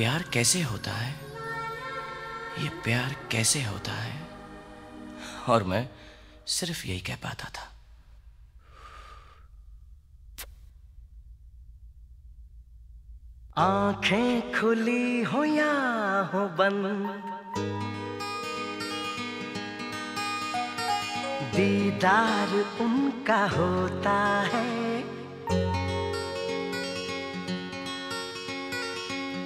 प्यार कैसे होता है? ये प्यार कैसे होता है? और मैं सिर्फ़ यही कह पाता था। आँखें खुली हो या हो बंद? दीदार उनका होता है।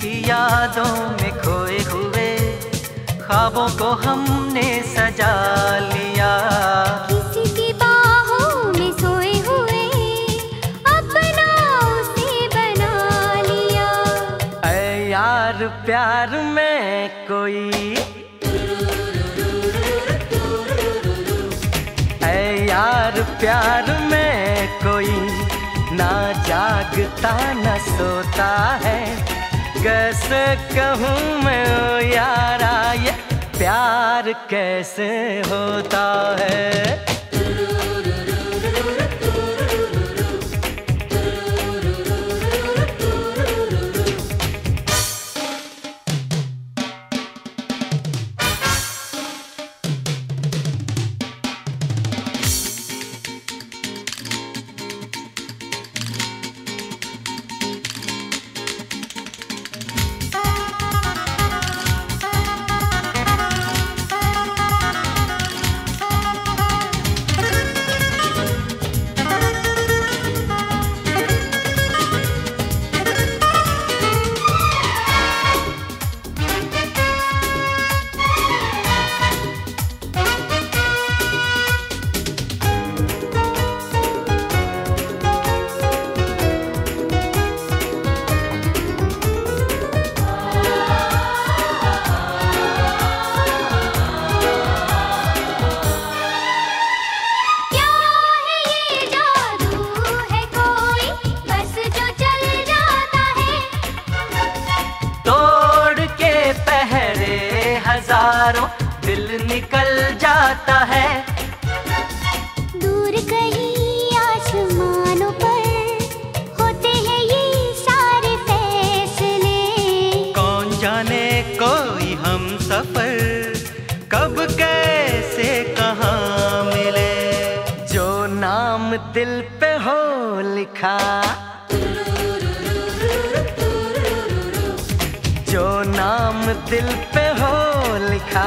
की यादों में खोए हुए ख्वाबों को हमने सजा लिया। किसी की बाहों में सोए हुए अपना उसे बना लिया। ऐ यार प्यार में कोई ऐ यार प्यार में कोई ना जागता न सोता है। कैसे कहूँ मैं ओ यारा ये प्यार कैसे होता है? जाता है। दूर कहीं आसमानों पर होते हैं ये सारे फैसले। कौन जाने कोई हम सफ़र कब कैसे कहाँ मिले? जो नाम दिल पे हो लिखा जो नाम दिल पे हो लिखा।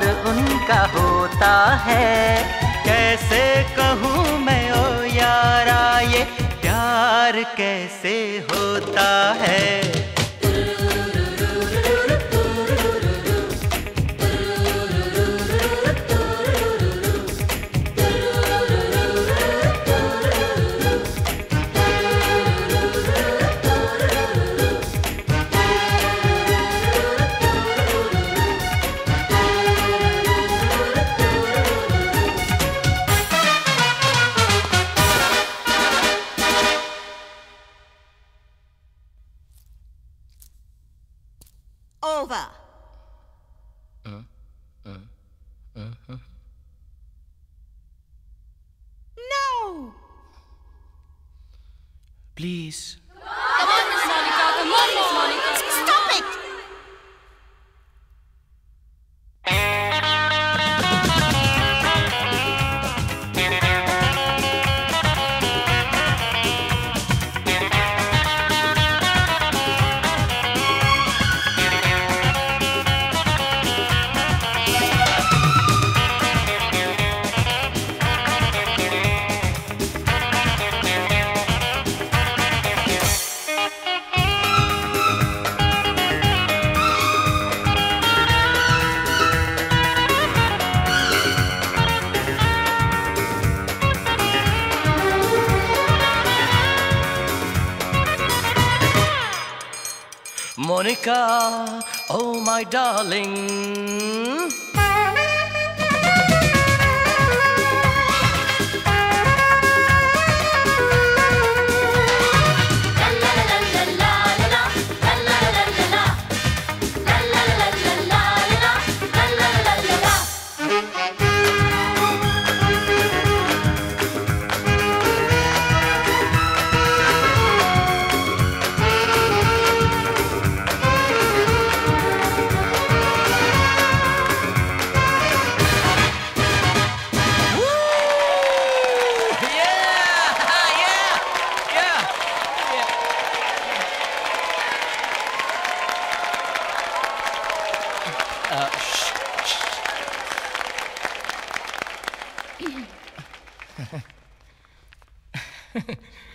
दीदार उनका होता है। कैसे कहूँ मैं ओ यारा ये प्यार कैसे होता है? Please. Monica, oh my darling. Uh, shh, shh.